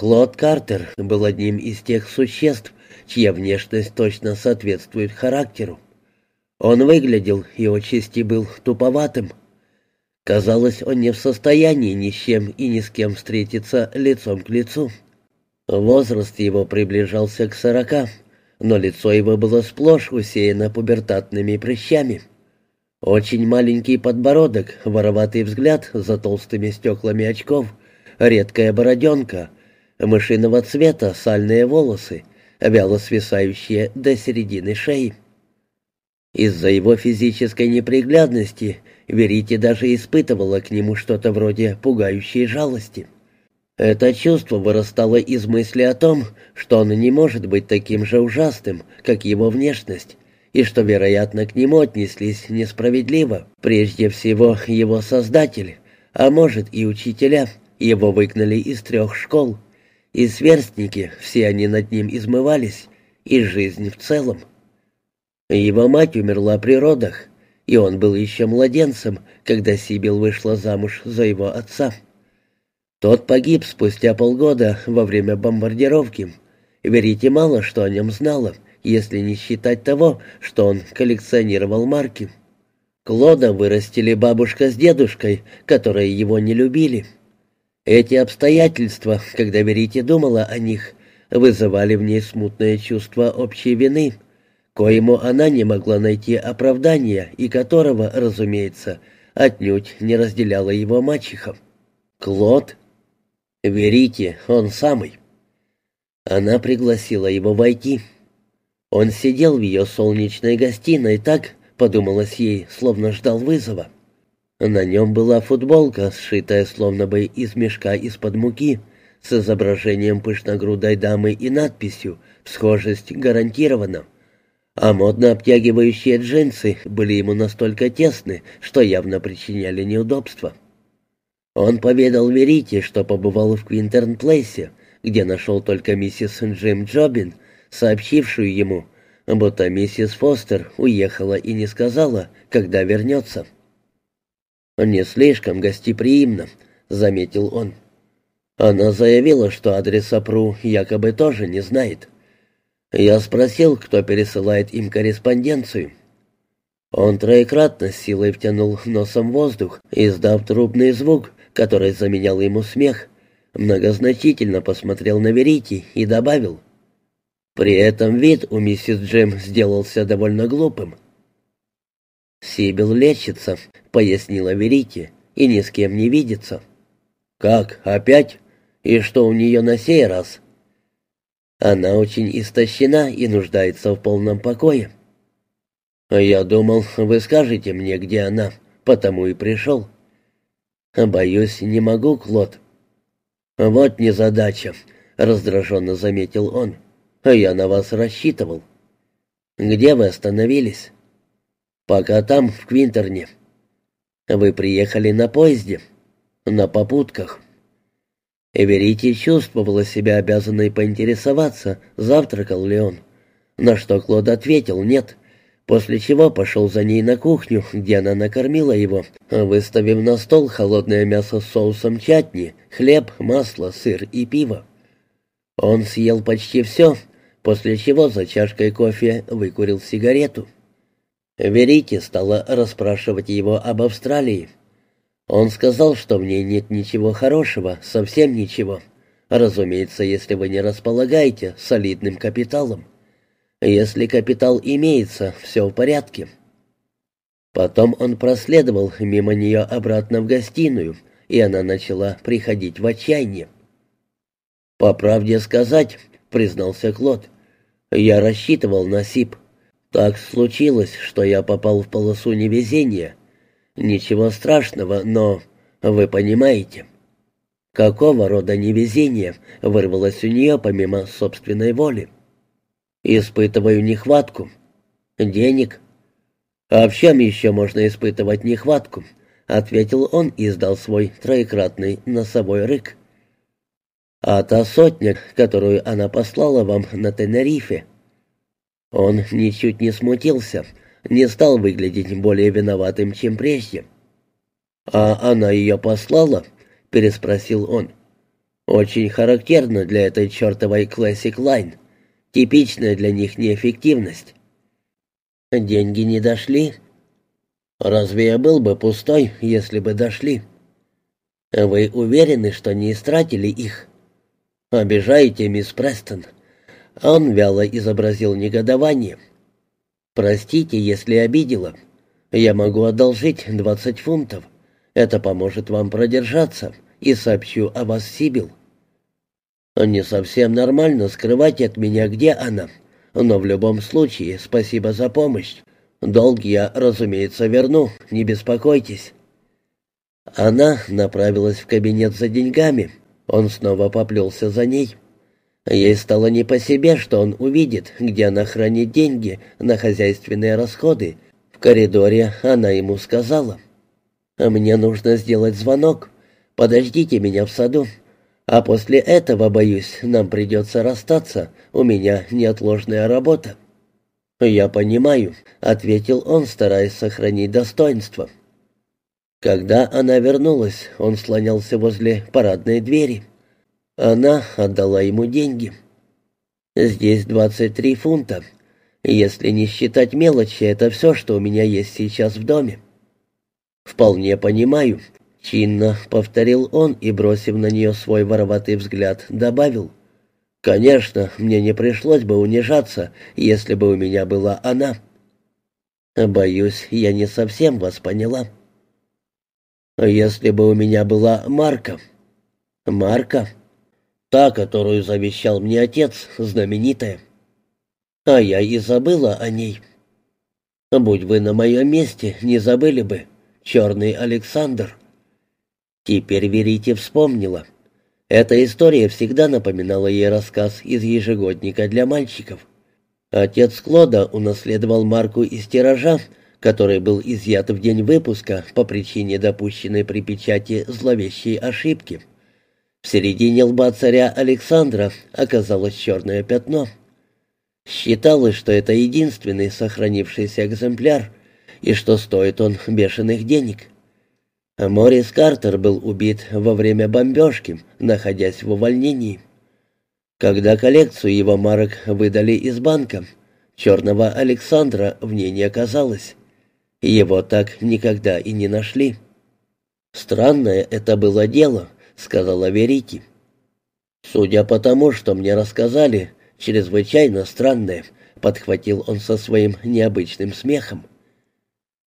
Клод Картер был одним из тех существ, чья внешность точно соответствует характеру. Он выглядел и отчасти был туповатым. Казалось, он не в состоянии ни с чем и ни с кем встретиться лицом к лицу. Возраст его приближался к сорока, но лицо его было сплошь усеяно пубертатными прыщами. Очень маленький подбородок, вороватый взгляд за толстыми стеклами очков, редкая бороденка — мышиного цвета сальные волосы, вяло свисающие до середины шеи. Из-за его физической неприглядности Верите даже испытывала к нему что-то вроде пугающей жалости. Это чувство вырастало из мысли о том, что он не может быть таким же ужасным, как его внешность, и что, вероятно, к нему отнеслись несправедливо, прежде всего его создатель, а может и учителя, его выгнали из трех школ — и сверстники, все они над ним измывались, и жизнь в целом. Его мать умерла при родах, и он был еще младенцем, когда Сибил вышла замуж за его отца. Тот погиб спустя полгода во время бомбардировки. Верите мало, что о нем знала, если не считать того, что он коллекционировал марки. Клода вырастили бабушка с дедушкой, которые его не любили. Эти обстоятельства, когда Верите думала о них, вызывали в ней смутное чувство общей вины, коему она не могла найти оправдания и которого, разумеется, отнюдь не разделяла его мачеха. «Клод?» «Верите, он самый». Она пригласила его войти. Он сидел в ее солнечной гостиной так, подумалось ей, словно ждал вызова. На нем была футболка, сшитая словно бы из мешка из-под муки, с изображением пышногрудой дамы и надписью «Схожесть гарантирована». А модно обтягивающие джинсы были ему настолько тесны, что явно причиняли неудобства. Он поведал Верите, что побывал в Квинтерн-Плейсе, где нашел только миссис Джим Джобин, сообщившую ему, будто миссис Фостер уехала и не сказала, когда вернется. «Не слишком гостеприимно», — заметил он. Она заявила, что адреса Пру якобы тоже не знает. Я спросил, кто пересылает им корреспонденцию. Он троекратно с силой втянул носом воздух, издав трубный звук, который заменял ему смех, многозначительно посмотрел на Верити и добавил. При этом вид у миссис Джем сделался довольно глупым. «Сибил лечится», — пояснила Верите, — «и ни с кем не видится». «Как, опять? И что у нее на сей раз?» «Она очень истощена и нуждается в полном покое». «Я думал, вы скажете мне, где она, потому и пришел». «Боюсь, не могу, Клод». «Вот незадача», — раздраженно заметил он. «Я на вас рассчитывал». «Где вы остановились?» «Пока там, в Квинтерне». «Вы приехали на поезде?» «На попутках». Эверити чувствовала себя обязанной поинтересоваться, завтракал ли он. На что Клод ответил «нет», после чего пошел за ней на кухню, где она накормила его, выставив на стол холодное мясо с соусом чатни, хлеб, масло, сыр и пиво. Он съел почти все, после чего за чашкой кофе выкурил сигарету. Верите стала расспрашивать его об Австралии. Он сказал, что в ней нет ничего хорошего, совсем ничего. Разумеется, если вы не располагаете солидным капиталом. Если капитал имеется, все в порядке. Потом он проследовал мимо нее обратно в гостиную, и она начала приходить в отчаяние. «По правде сказать», — признался Клод, — «я рассчитывал на СИП. Так случилось, что я попал в полосу невезения. Ничего страшного, но... Вы понимаете. Какого рода невезение вырвалось у нее помимо собственной воли? Испытываю нехватку. Денег. А в чем еще можно испытывать нехватку? Ответил он и издал свой троекратный носовой рык. А та сотня, которую она послала вам на Тенерифе, он ничуть не смутился, не стал выглядеть более виноватым, чем прежде. «А она ее послала?» — переспросил он. Очень характерно для этой чертовой Classic Line. Типичная для них неэффективность. Деньги не дошли. Разве я был бы пустой, если бы дошли? Вы уверены, что не истратили их? Обижаете, мисс Престон. Он вяло изобразил негодование. Простите, если обидела. Я могу одолжить двадцать фунтов. Это поможет вам продержаться, и сообщу о вас Сибил. Не совсем нормально скрывать от меня, где она, но в любом случае спасибо за помощь. Долг я, разумеется, верну, не беспокойтесь». Она направилась в кабинет за деньгами. Он снова поплелся за ней. Ей стало не по себе, что он увидит, где она хранит деньги на хозяйственные расходы. В коридоре она ему сказала, «Мне нужно сделать звонок. Подождите меня в саду. А после этого, боюсь, нам придется расстаться. У меня неотложная работа». «Я понимаю», — ответил он, стараясь сохранить достоинство. Когда она вернулась, он слонялся возле парадной двери. Она отдала ему деньги. «Здесь двадцать три фунта. Если не считать мелочи, это все, что у меня есть сейчас в доме». «Вполне понимаю. Чинно повторил он и, бросив на нее свой вороватый взгляд, добавил. «Конечно, мне не пришлось бы унижаться, если бы у меня была она». «Боюсь, я не совсем вас поняла». «Если бы у меня была Марка». «Марка?» «Та, которую завещал мне отец, знаменитая». «А я и забыла о ней». «Будь вы на моем месте, не забыли бы. Черный Александр». Теперь Верите вспомнила. Эта история всегда напоминала ей рассказ из ежегодника для мальчиков. Отец Клода унаследовал марку из тиража, который был изъят в день выпуска по причине допущенной при печати зловещей ошибки. В середине лба царя Александра оказалось черное пятно. Считалось, что это единственный сохранившийся экземпляр, и что стоит он бешеных денег. Морис Картер был убит во время бомбежки, находясь в увольнении. Когда коллекцию его марок выдали из банка, черного Александра в ней не оказалось. Его так никогда и не нашли. «Странное это было дело», — сказала Верити. «Судя по тому, что мне рассказали, чрезвычайно странное», — подхватил он со своим необычным смехом.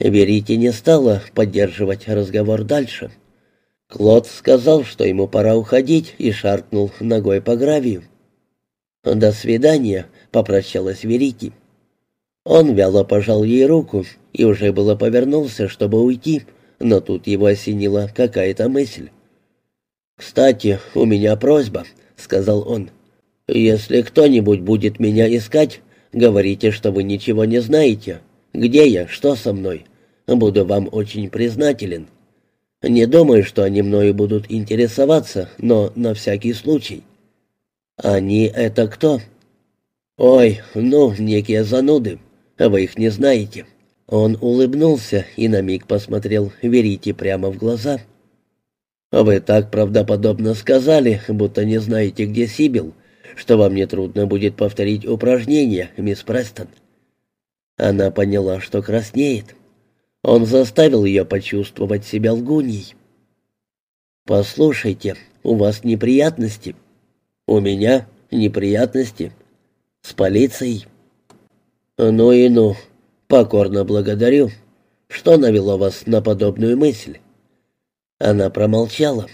Верите не стала поддерживать разговор дальше. Клод сказал, что ему пора уходить, и шаркнул ногой по гравию. «До свидания», — попрощалась Верити. Он вяло пожал ей руку и уже было повернулся, чтобы уйти, но тут его осенила какая-то мысль. «Кстати, у меня просьба», — сказал он. «Если кто-нибудь будет меня искать, говорите, что вы ничего не знаете. Где я, что со мной? Буду вам очень признателен. Не думаю, что они мною будут интересоваться, но на всякий случай. Они это кто? Ой, ну, некие зануды. Вы их не знаете. Он улыбнулся и на миг посмотрел Верите прямо в глаза. «Вы так правдоподобно сказали, будто не знаете, где Сибил, что вам не трудно будет повторить упражнение, мисс Престон». Она поняла, что краснеет. Он заставил ее почувствовать себя лгуньей. «Послушайте, у вас неприятности?» «У меня неприятности. С полицией?» «Ну и ну, покорно благодарю. Что навело вас на подобную мысль?» Она промолчала.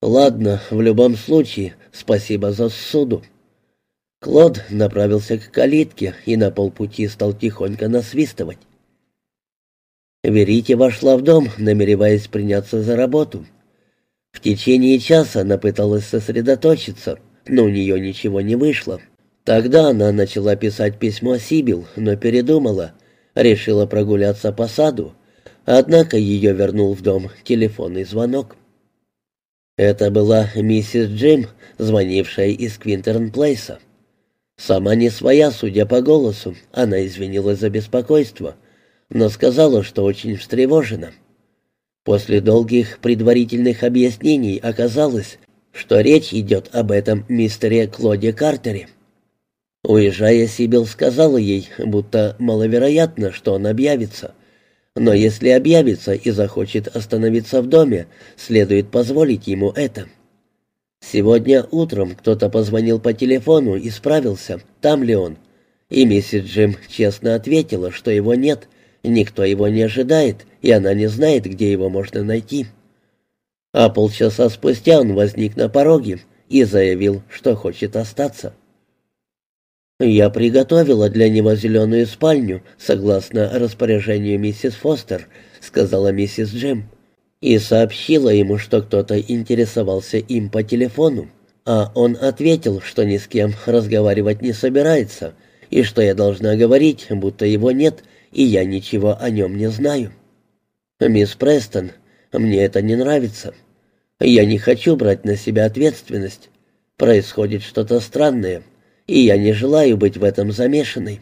«Ладно, в любом случае, спасибо за суду». Клод направился к калитке и на полпути стал тихонько насвистывать. Верите вошла в дом, намереваясь приняться за работу. В течение часа она пыталась сосредоточиться, но у нее ничего не вышло. Тогда она начала писать письмо Сибил, но передумала, решила прогуляться по саду, однако ее вернул в дом телефонный звонок. Это была миссис Джим, звонившая из Квинтерн-Плейса. Сама не своя, судя по голосу, она извинилась за беспокойство — но сказала, что очень встревожена. После долгих предварительных объяснений оказалось, что речь идет об этом мистере Клоде Картере. Уезжая, Сибил сказала ей, будто маловероятно, что он объявится. Но если объявится и захочет остановиться в доме, следует позволить ему это. Сегодня утром кто-то позвонил по телефону и справился, там ли он. И миссис Джим честно ответила, что его нет, никто его не ожидает, и она не знает, где его можно найти. А полчаса спустя он возник на пороге и заявил, что хочет остаться. «Я приготовила для него зеленую спальню, согласно распоряжению миссис Фостер», — сказала миссис Джим, и сообщила ему, что кто-то интересовался им по телефону. А он ответил, что ни с кем разговаривать не собирается, и что я должна говорить, будто его нет, и я ничего о нем не знаю. «Мисс Престон, мне это не нравится. Я не хочу брать на себя ответственность. Происходит что-то странное, и я не желаю быть в этом замешанной.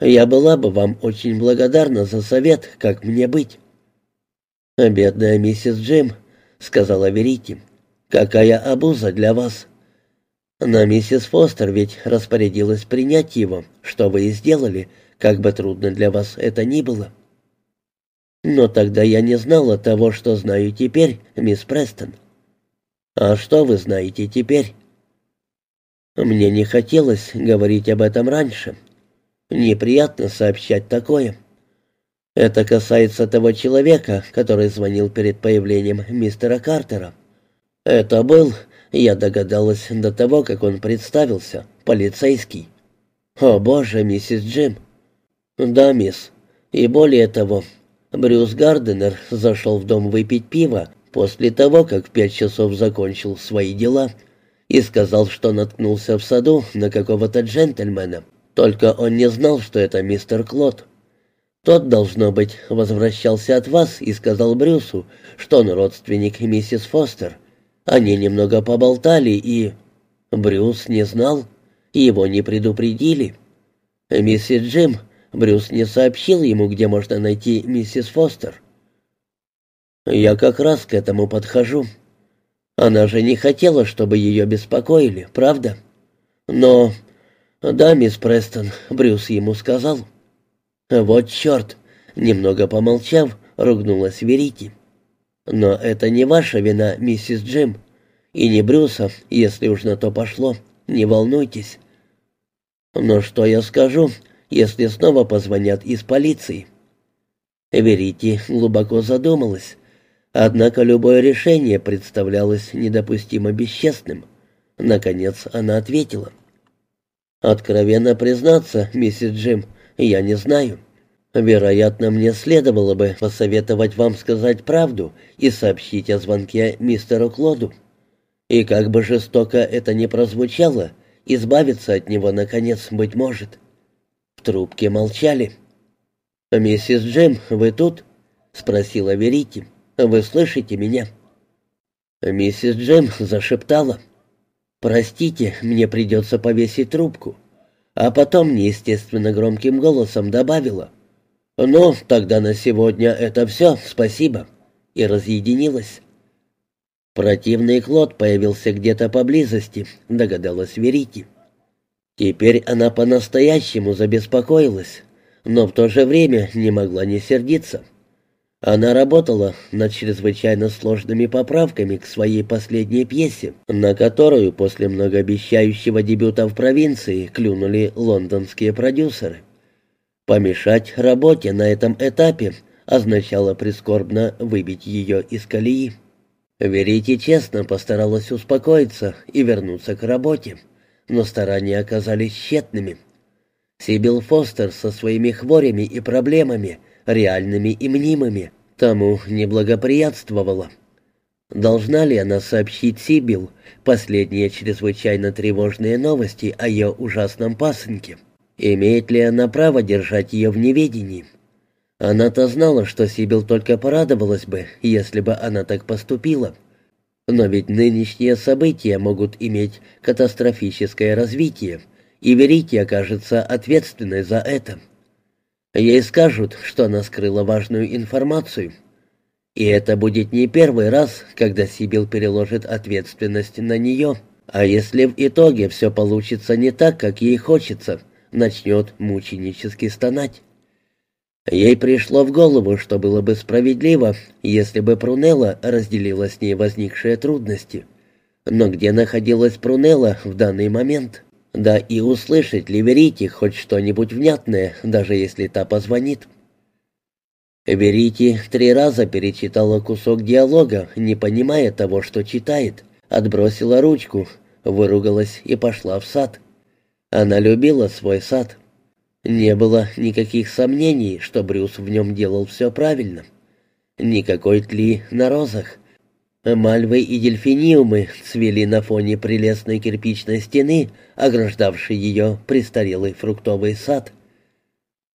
Я была бы вам очень благодарна за совет, как мне быть». «Бедная миссис Джим», — сказала Верити, — «какая обуза для вас». Но миссис Фостер ведь распорядилась принять его, что вы и сделали, как бы трудно для вас это ни было. Но тогда я не знала того, что знаю теперь, мисс Престон. А что вы знаете теперь? Мне не хотелось говорить об этом раньше. Неприятно сообщать такое. Это касается того человека, который звонил перед появлением мистера Картера. Это был, я догадалась до того, как он представился, полицейский. О, боже, миссис Джим. Да, мисс. И более того, Брюс Гарденер зашел в дом выпить пиво после того, как в пять часов закончил свои дела и сказал, что наткнулся в саду на какого-то джентльмена. Только он не знал, что это мистер Клод. Тот, должно быть, возвращался от вас и сказал Брюсу, что он родственник миссис Фостер. Они немного поболтали и... Брюс не знал, его не предупредили. Миссис Джим Брюс не сообщил ему, где можно найти миссис Фостер. Я как раз к этому подхожу. Она же не хотела, чтобы ее беспокоили, правда? Но... Да, мисс Престон, Брюс ему сказал. Вот черт! Немного помолчав, ругнулась Верити. Но это не ваша вина, миссис Джим. И не Брюса, если уж на то пошло. Не волнуйтесь. Но что я скажу, если снова позвонят из полиции. Верите глубоко задумалась. Однако любое решение представлялось недопустимо бесчестным. Наконец она ответила. «Откровенно признаться, миссис Джим, я не знаю. Вероятно, мне следовало бы посоветовать вам сказать правду и сообщить о звонке мистеру Клоду. И как бы жестоко это ни прозвучало, избавиться от него, наконец, быть может трубке молчали. «Миссис Джим, вы тут?» — спросила Верити. «Вы слышите меня?» Миссис Джим зашептала. «Простите, мне придется повесить трубку». А потом неестественно громким голосом добавила. «Ну, тогда на сегодня это все, спасибо». И разъединилась. Противный Клод появился где-то поблизости, догадалась Верити. Теперь она по-настоящему забеспокоилась, но в то же время не могла не сердиться. Она работала над чрезвычайно сложными поправками к своей последней пьесе, на которую после многообещающего дебюта в провинции клюнули лондонские продюсеры. Помешать работе на этом этапе означало прискорбно выбить ее из колеи. Верите честно постаралась успокоиться и вернуться к работе но старания оказались тщетными. Сибил Фостер со своими хворями и проблемами, реальными и мнимыми, тому не благоприятствовала. Должна ли она сообщить Сибил последние чрезвычайно тревожные новости о ее ужасном пасынке? Имеет ли она право держать ее в неведении? Она-то знала, что Сибил только порадовалась бы, если бы она так поступила. Но ведь нынешние события могут иметь катастрофическое развитие, и Верите окажется ответственной за это. Ей скажут, что она скрыла важную информацию. И это будет не первый раз, когда Сибил переложит ответственность на нее. А если в итоге все получится не так, как ей хочется, начнет мученически стонать. Ей пришло в голову, что было бы справедливо, если бы Прунелла разделила с ней возникшие трудности. Но где находилась Прунелла в данный момент? Да и услышать ли Верите хоть что-нибудь внятное, даже если та позвонит? Верите три раза перечитала кусок диалога, не понимая того, что читает, отбросила ручку, выругалась и пошла в сад. Она любила свой сад. Не было никаких сомнений, что Брюс в нем делал все правильно. Никакой тли на розах. Мальвы и дельфиниумы цвели на фоне прелестной кирпичной стены, ограждавшей ее престарелый фруктовый сад.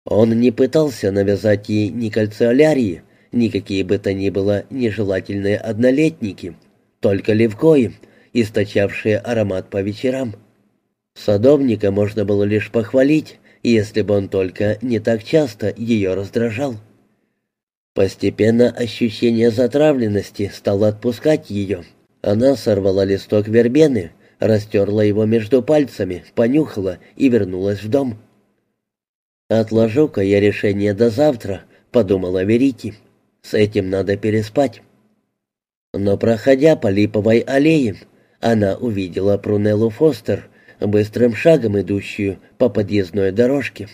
Он не пытался навязать ей ни кальциолярии, никакие бы то ни было нежелательные однолетники, только левкои, источавшие аромат по вечерам. Садовника можно было лишь похвалить, если бы он только не так часто ее раздражал. Постепенно ощущение затравленности стало отпускать ее. Она сорвала листок вербены, растерла его между пальцами, понюхала и вернулась в дом. «Отложу-ка я решение до завтра», — подумала Верити. «С этим надо переспать». Но, проходя по Липовой аллее, она увидела Прунеллу Фостер, быстрым шагом идущую по подъездной дорожке.